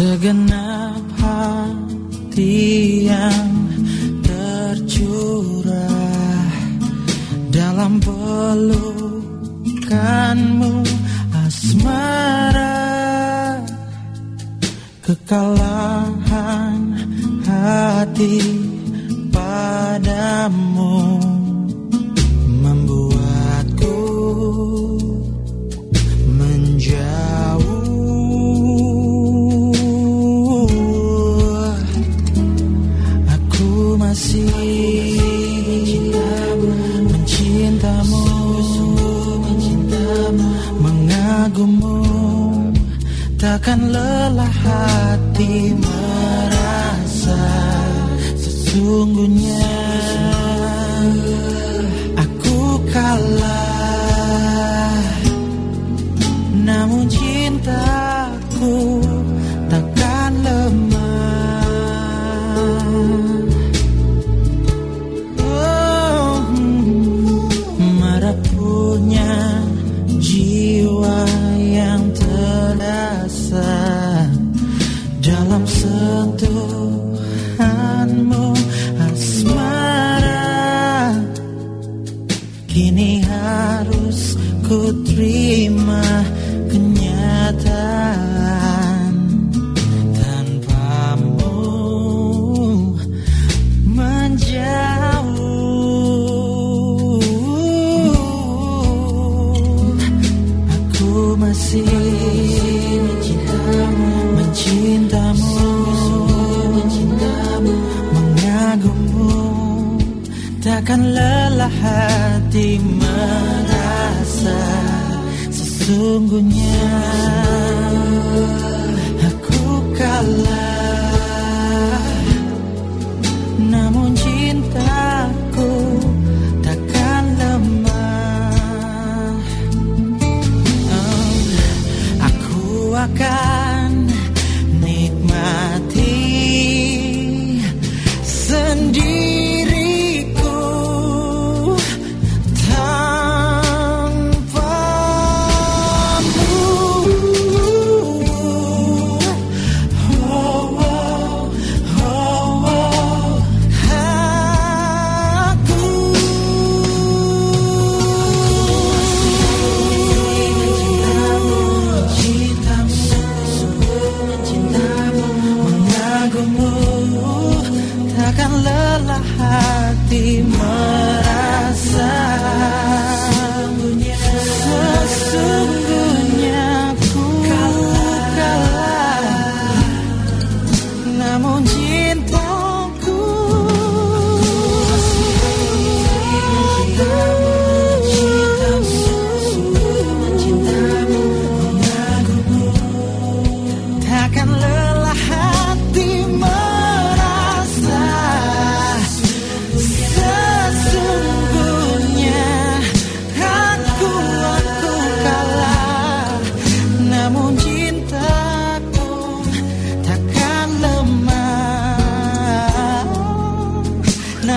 Segenap hati yang tercurah dalam pelukanmu kekalahan hati padamu Takkan lelah hati merasa sesungguhnya sentuhanmu asmara. Kini harus ku terima kenyataan. Tanpamu menjauh. Aku masih mencintamu Takkan lelah hati merasa Sesungguhnya. Aku kalah Namun cintaku Takkan lemah. Oh, aku akan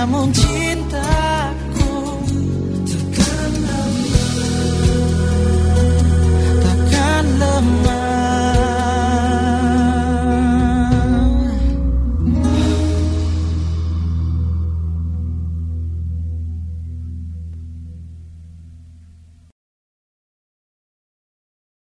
梦境